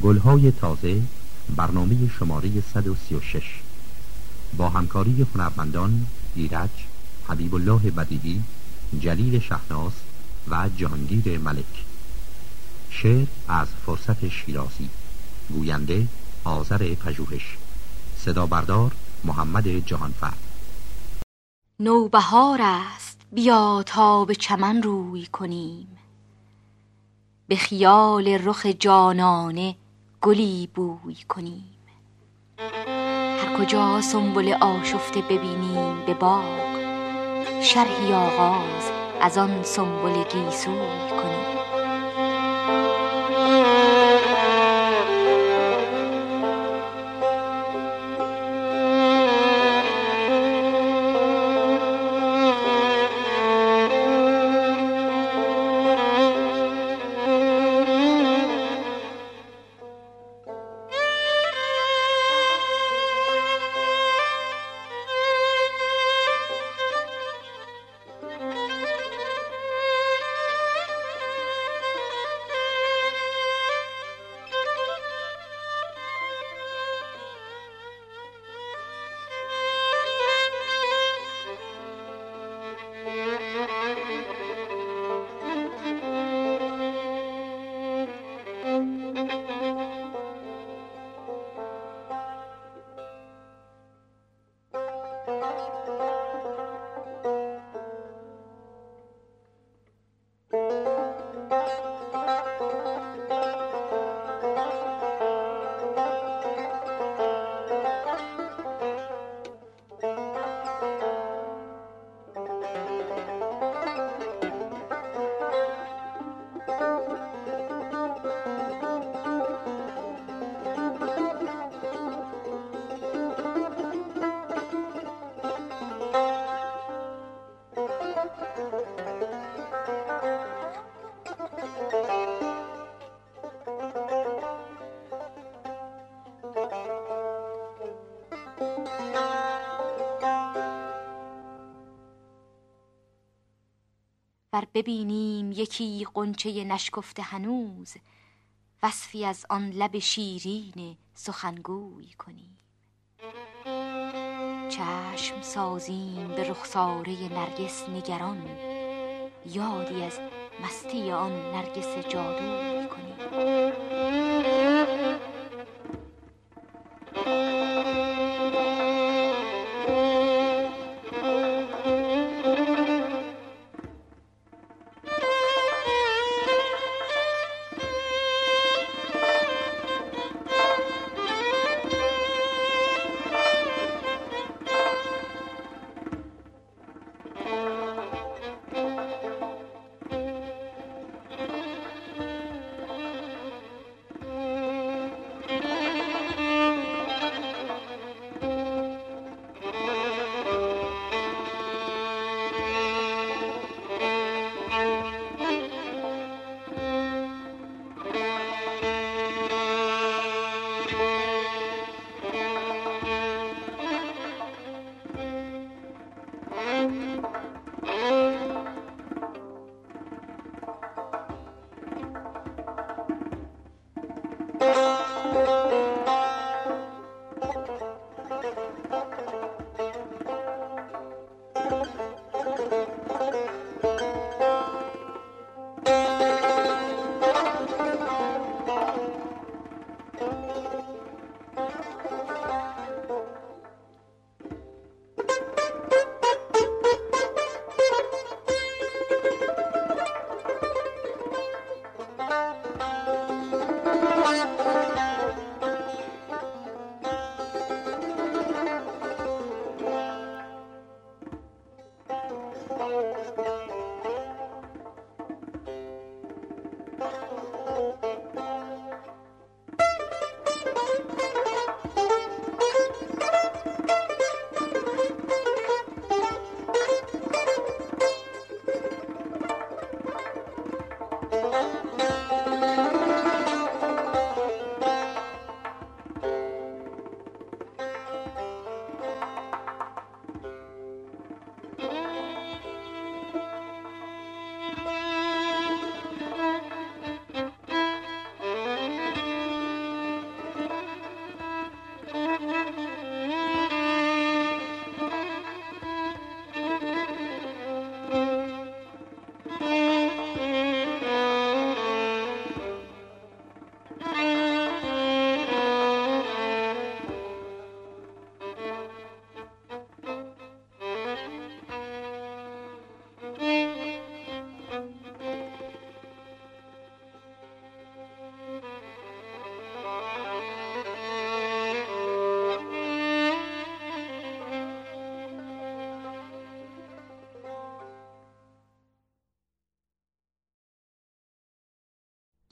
گلهای تازه برنامه شماره 136 با همکاری هنرمندان ایرج، حبیب الله بدیدی، جلیل شهناز و جهانگیر ملک. شعر از فرصت شیرازی. گوینده آذر پژوهش. صدا بردار محمد جهانفر. نوبهار است. بیا تا به چمن روی کنیم. به خیال رخ جانانه گلی بوی کنیم. هر کجا سنبل آشفته ببینیم به باغ شرحی آغاز از آن سنبل گیسوی کنیم. ور ببینیم یکی قنچه نشکفته هنوز وصفی از آن لب شیرین سخنگوی کنیم. چشم سازیم به رخساره نرگس نگران یادی از مستی آن نرگس جادوی کنیم.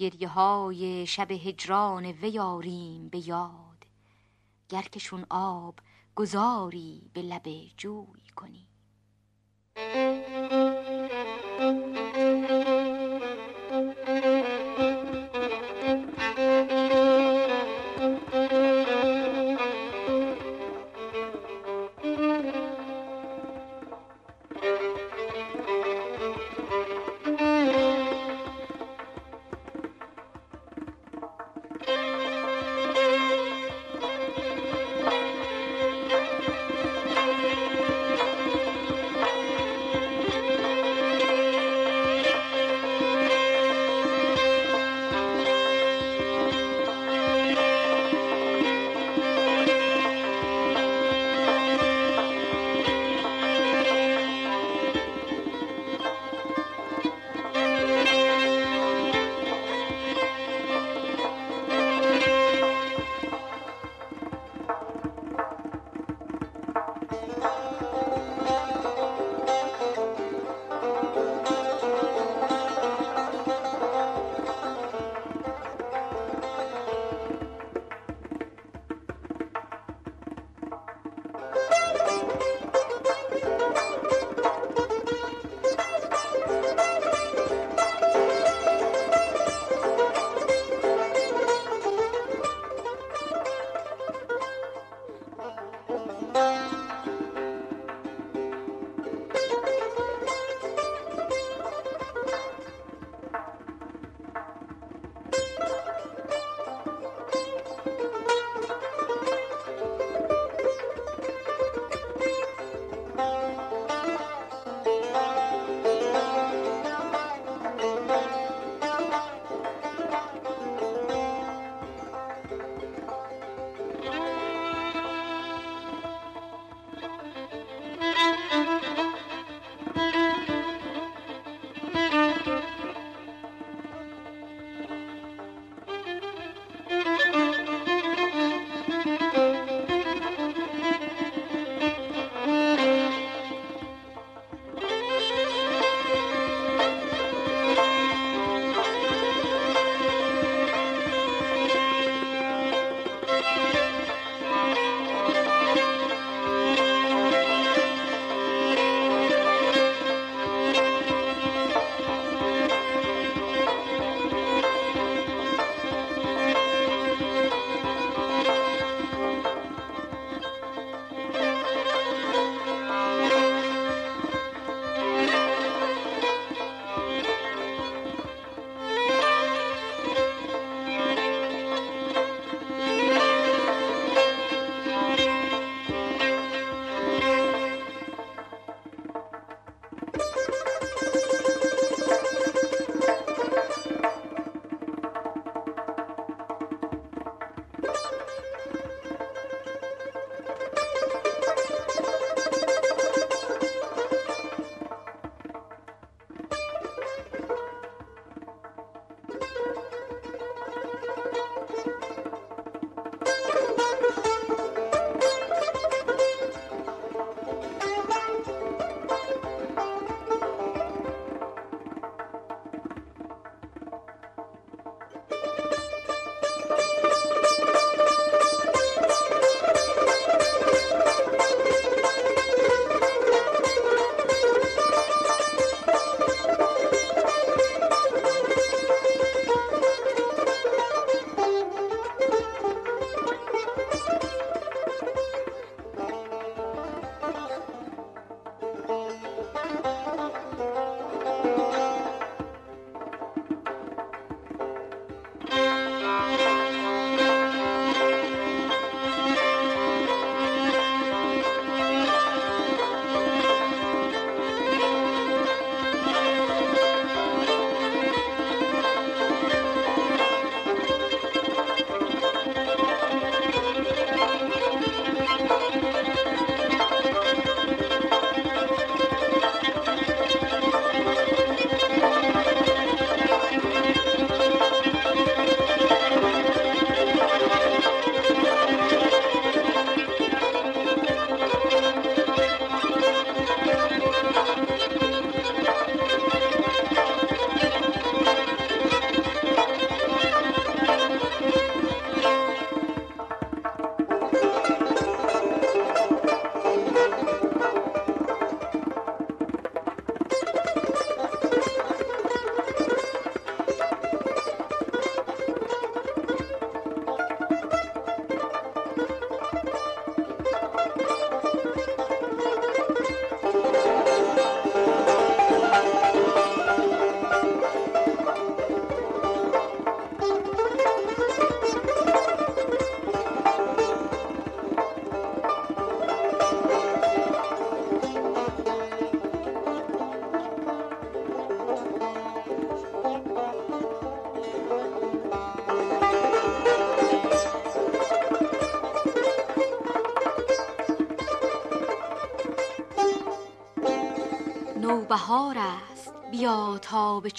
گریه های شب هجران ویاریم به یاد گرکشون آب گذاری به لب جوی.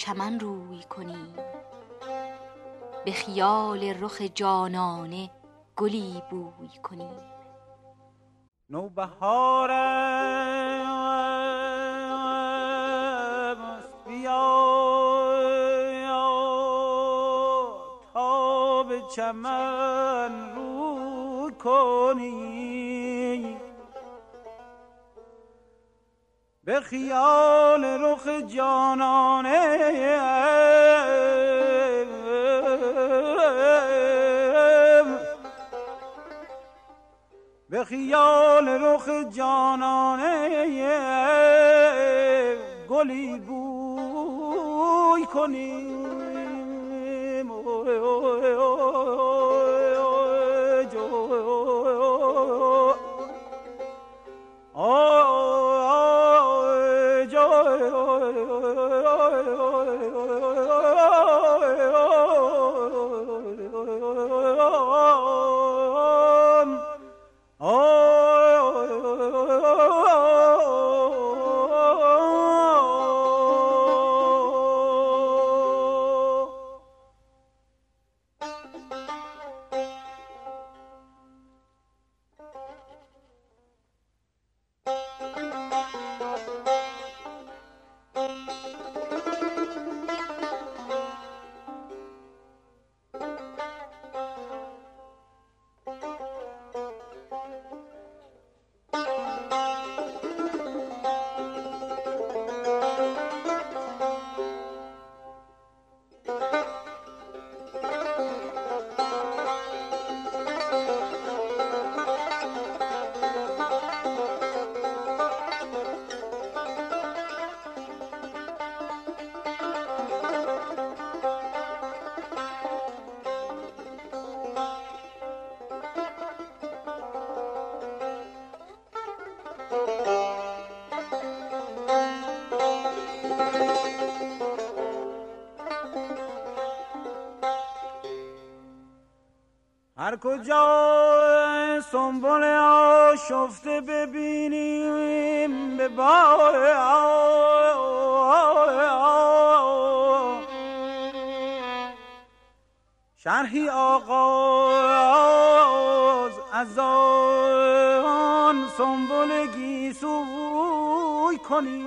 چمن روی کنیم به خیال رخ جانانه گلی بوی کنیم نوبهار چمن روی کنیم به خیال رخ جانانه. به خیال رخ جانانه. گلی بوی کنیم. کجا سنبول آشفته ببینیم به شرحی آغاز از آن سنبول گیسوی کنیم.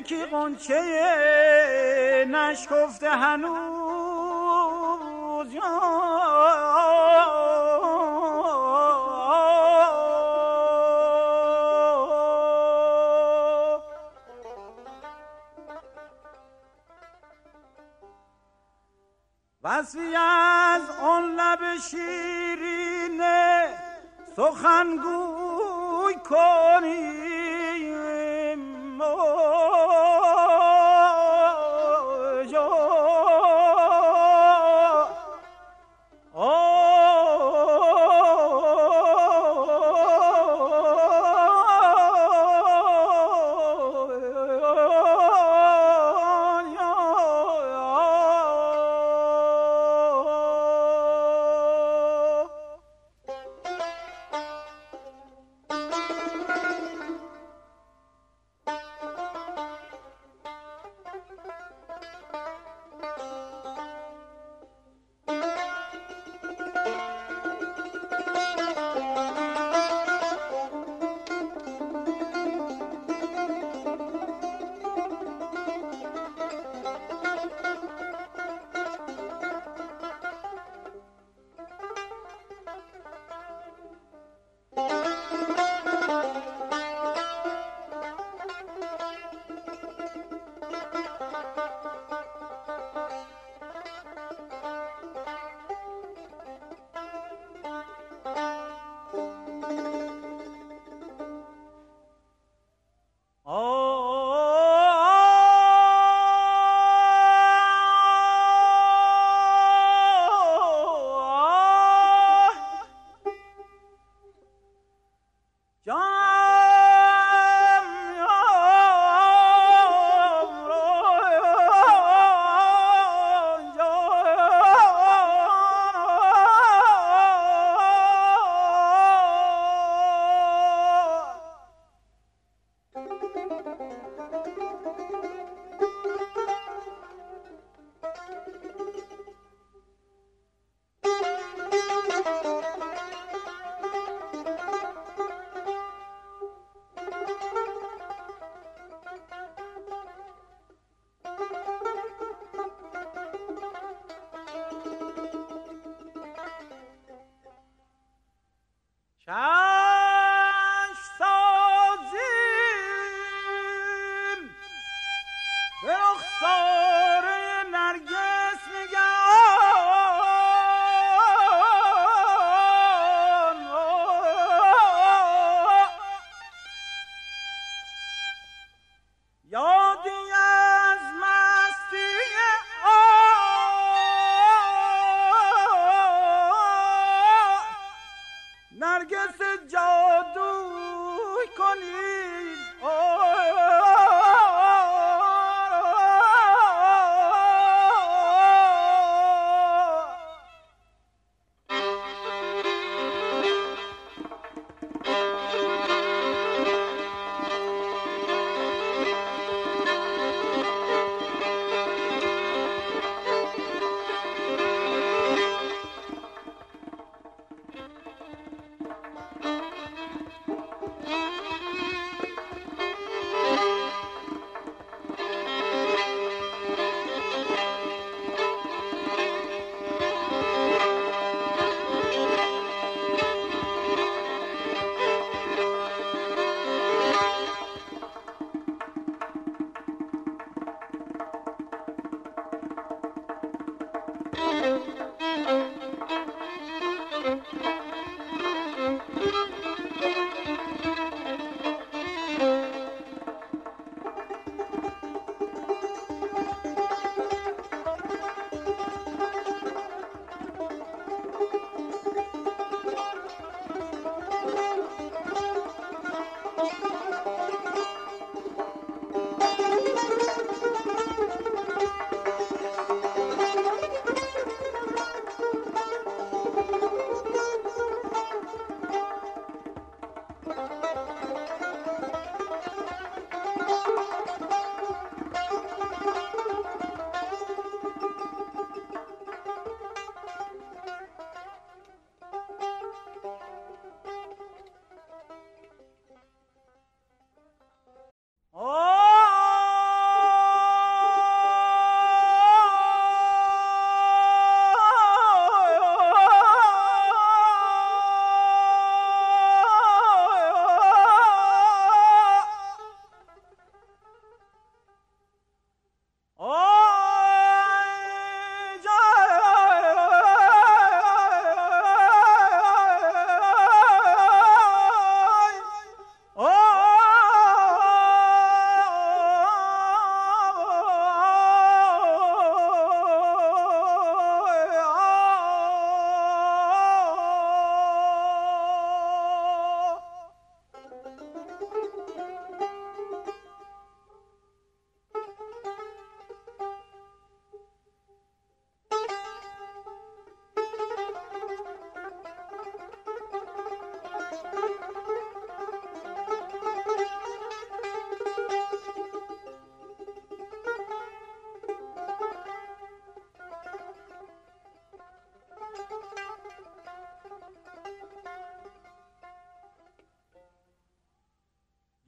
یکی قنچه نشکفته هنوز وصفی از آن لب شیرینه سخنگوی کنیم Now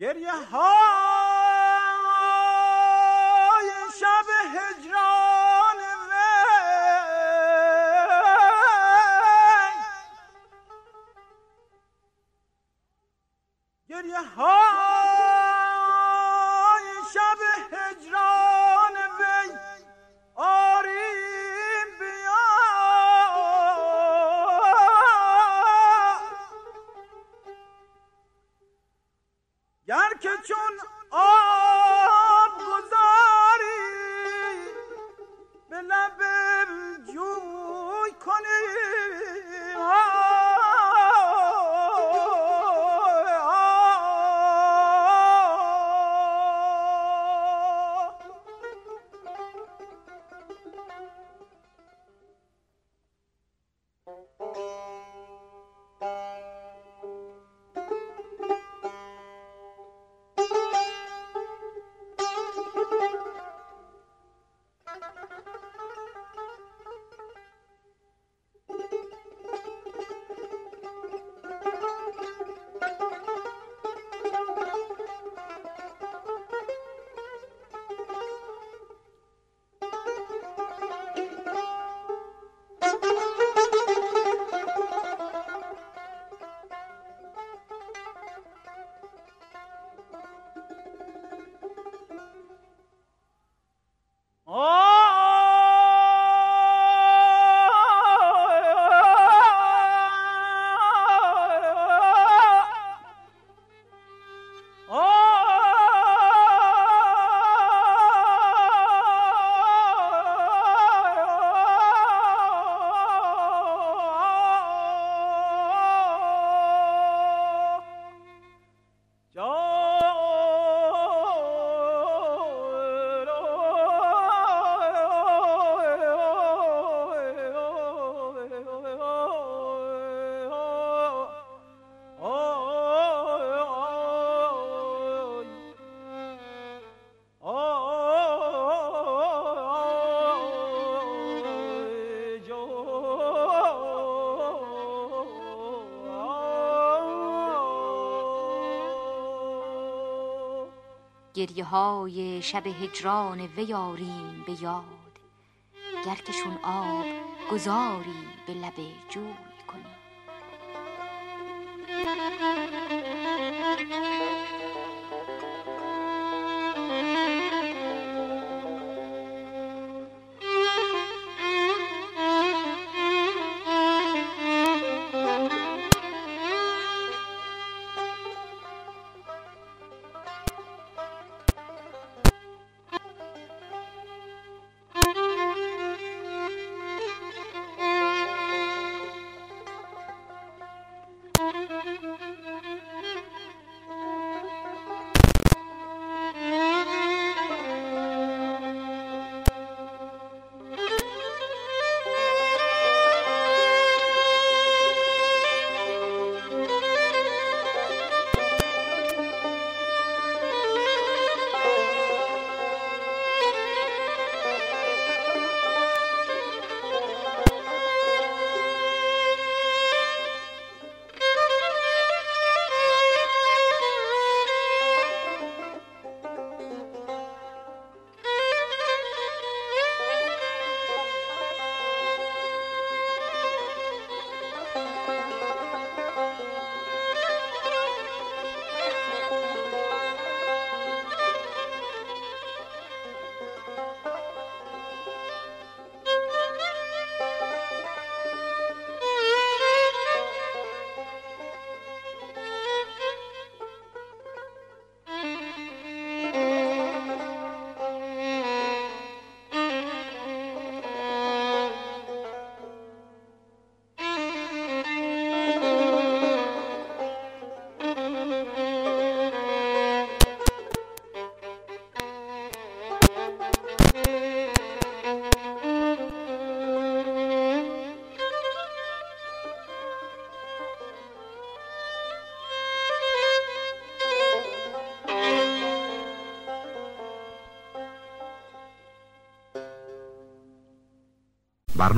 گریه های شب گریه های شب هجران ویاریم به یاد گرکشون آب گذاری به لب جوی.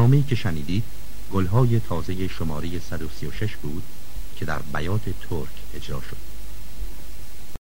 برنامه که شنیدید گلهای تازه شماره 136 بود که در بیات ترک اجرا شد.